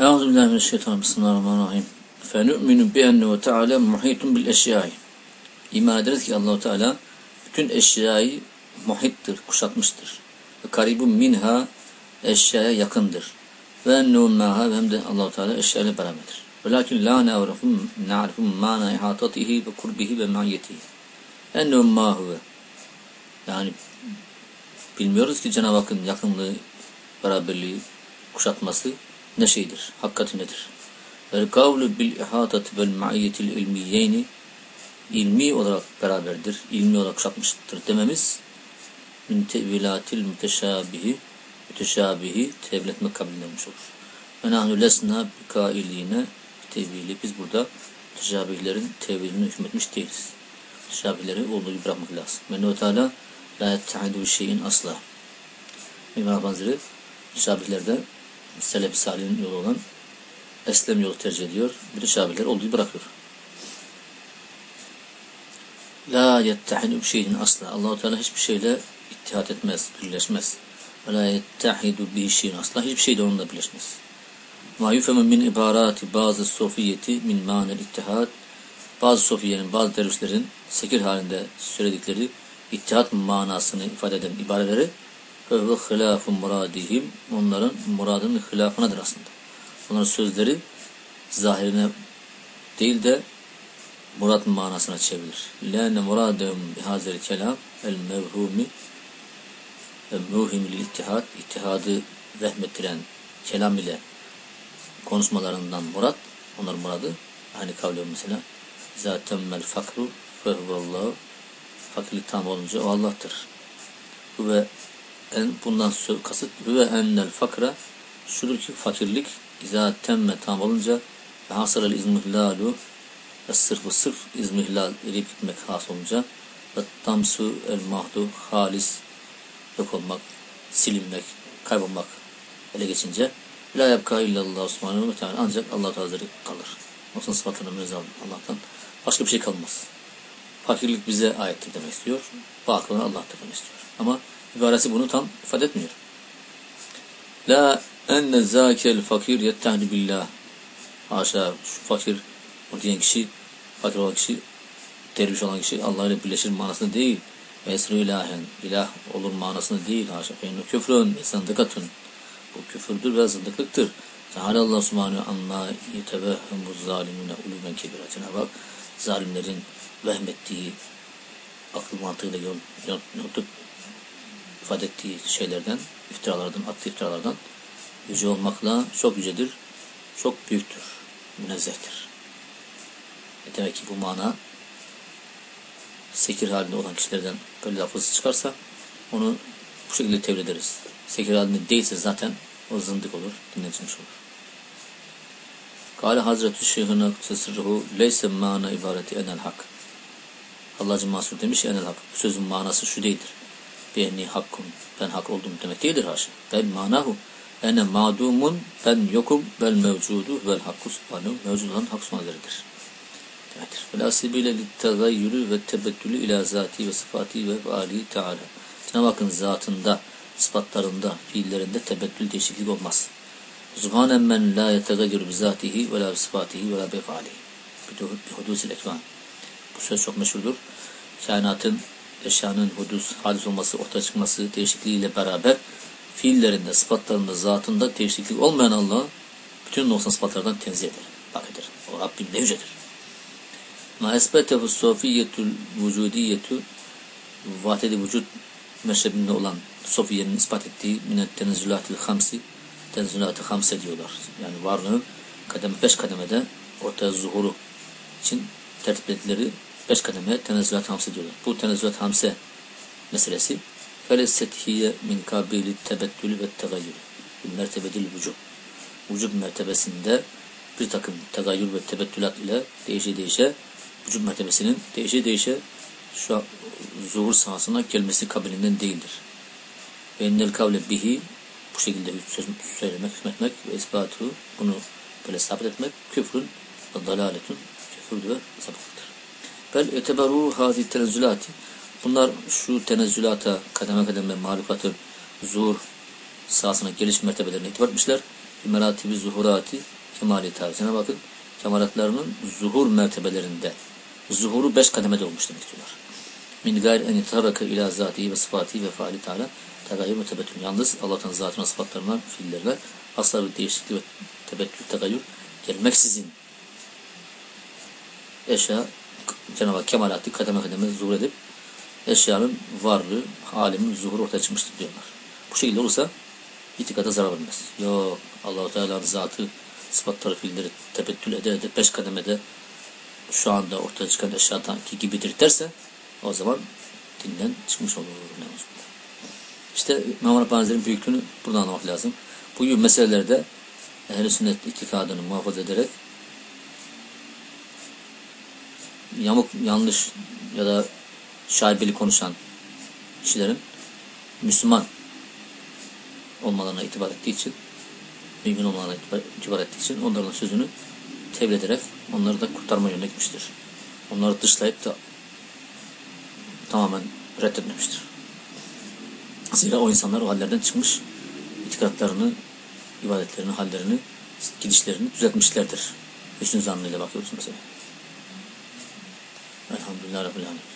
Euzu billahi mineşşeytanirracim. Bismillahirrahmanirrahim. Fenu'minu bi ennehu Teala muhitun bil eşyai. İman ederiz ki Allahu Teala bütün eşyayı muhittir, kuşatmıştır. Ve karibun minha eşyaya yakındır. Ve ennehu maha hem de Allahu Teala eşyayla beraberdir. Velakin la na'rifu na'rifu mana ihatatihi ve kurbihi ve ma'iyetihi. Ennehu ma huve. Yani bilmiyoruz ki Cenab-ı Hakk'ın yakınlığı, beraberliği, kuşatması ne şeydir, hakikati nedir? Vel kavlu bil ihatati vel ma'iyyetil ilmiyeyni ilmi olarak beraberdir, ilmi olarak kuşatmıştır dememiz min tevilatil müteşabihi müteşabihi tevil etmek kabilindenmiş olur. Ve nahnu lesna bi kailine tevili. Biz burada müteşabihlerin tevilini hükmetmiş değiliz. Müteşabihleri olduğu gibi bırakmak lazım. Ve Teala la yettehidu şeyin asla. İmam Hazretleri müteşabihlerde Selef Salih'in yolu olan Eslem yolu tercih ediyor. Bir de Şabiler olduğu bırakıyor. La yettehidu şeyin asla. Allahu Teala hiçbir şeyle ittihat etmez, birleşmez. Ve la yettehidu bir şeyin asla. Hiçbir şeyde onunla birleşmez. Ma yufemu min ibarati bazı sofiyeti min manel ittihad. Bazı sofiyenin, bazı dervişlerin sekir halinde söyledikleri ittihat manasını ifade eden ibareleri ve hilafun muradihim onların muradının hilafınadır aslında. Onların sözleri zahirine değil de murat manasına çevrilir. Lâne muradehum bihâzel kelam el mevhumi muhimil ittihad ittihadı vehmettiren kelam ile konuşmalarından murat onlar muradı hani kavli mesela zatemmel fakru fehvallahu fakirlik tam olunca o Allah'tır. Ve en, bundan kasıt ve ennel fakra şudur ki fakirlik izâ temme tam olunca ve hasarel izmihlalu ve sırfı sırf izmihlal erip gitmek has olunca ve tamsu el mahdu halis yok olmak, silinmek, kaybolmak ele geçince la yabka illallah subhanahu ve teala ancak Allah Hazretleri kalır. Yoksa sıfatını mezal Allah'tan başka bir şey kalmaz. Fakirlik bize aittir demek istiyor. Bakılan Allah'tır demek istiyor. Ama ibaresi bunu tam ifade etmiyor. La enne zâkel fakir yettehli billah. Haşa şu fakir o diyen kişi fakir olan kişi derviş olan kişi Allah ile birleşir manasında değil. Esru ilahen ilah olur manasında değil. Haşa feynu küfrün zındıkatun. Bu küfürdür ve zındıklıktır. Teala Allah subhanahu anna yetevehhemu zalimune ulumen kebiratine bak. Zalimlerin vehmettiği akıl mantığıyla yontut ifade ettiği şeylerden, iftiralardan, attığı iftiralardan yüce olmakla çok yücedir, çok büyüktür, münezzehtir. E demek ki bu mana sekir halinde olan kişilerden böyle lafız çıkarsa onu bu şekilde tevil ederiz. Sekir halinde değilse zaten o zındık olur, dinletmiş olur. Kale Hazreti Şeyh'ine sırrıhu leyse mana ibareti enel hak. Allah'cı Masur demiş enel hak. Bu sözün manası şu değildir. Beni hakkım, ben hak oldum demek değildir haşa. Ben manahu ene madumun ben yokum bel mevcudu vel hakku subhanahu mevcud olan hak subhaneleridir. Demektir. Velasibiyle littegayyürü ve tebettülü ila zati ve sıfati ve ali teala. Cenab-ı Hakk'ın zatında, sıfatlarında, fiillerinde tebettül değişiklik olmaz. Subhanen men la yetegayyürü bizatihi ve la bisfatihi ve la befalihi. Bihudusil ekvan. Bu söz çok meşhurdur. Kainatın, eşyanın hudus, hadis olması, ortaya çıkması değişikliğiyle beraber fiillerinde, sıfatlarında, zatında değişiklik olmayan Allah bütün noksan sıfatlardan tenzih eder. Bak eder. O Rabbim ne yücedir. Ma esbetehu sofiyyetul vücudiyetu vahdedi vücut meşrebinde olan Sofiye'nin ispat ettiği minet tenezzülatil hamsi tenezzülat-ı hamse diyorlar. Yani varlığın kademe, beş kademede ortaya zuhuru için tertip ettikleri beş kademe tenezzülat hamse diyorlar. Bu tenezzülat hamse meselesi felessethiye min kabili tebettülü ve tegayyür mertebedil vücub. Vücub mertebesinde bir takım tegayyür ve tebettülat ile değişe değişe vücub mertebesinin değişe değişe şu an zuhur sahasına gelmesi kabilinden değildir. Ve innel kavle bihi bu şekilde söz söylemek, hükmetmek ve ispatı bunu böyle sabit etmek küfrün ve dalaletün küfürdür ve sapıklıktır. Bel eteberu hazi tenezzülati bunlar şu tenezzülata kademe kademe mahlukatın zuhur sahasına geliş mertebelerine itibar etmişler. meratibi zuhurati kemali tarzına bakın. Kemalatlarının zuhur mertebelerinde zuhuru beş kademede olmuş demek istiyorlar. Min gayr en taraka ila zati ve sıfati ve faali teala tegayyür ve tebettül. Yalnız Allah'ın zatına, sıfatlarına, fiillerine asla bir değişiklik ve tebettül, tegayyür gelmeksizin eşya Cenab-ı Hak kemalatı kademe kademe zuhur edip eşyanın varlığı, halimin zuhuru ortaya çıkmıştır diyorlar. Bu şekilde olursa itikada zarar vermez. Yok Allah-u Teala'nın zatı sıfatları fiilleri tebettül ede ede beş kademede şu anda ortaya çıkan eşyadanki gibidir derse o zaman dinden çıkmış olur. İşte İmam Rabbani'nin büyüklüğünü buradan anlamak lazım. Bu gibi meselelerde ehl sünnet itikadını muhafaza ederek yamuk, yanlış ya da şaibeli konuşan kişilerin Müslüman olmalarına itibar ettiği için mümin olmalarına itibar, ettiği için onların sözünü tevil ederek onları da kurtarma yönüne gitmiştir. Onları dışlayıp da tamamen reddetmemiştir. Zira o insanlar o hallerden çıkmış, itikatlarını, ibadetlerini, hallerini, gidişlerini düzeltmişlerdir. Hüsnü zannıyla bakıyoruz mesela. अलहमदिल्ला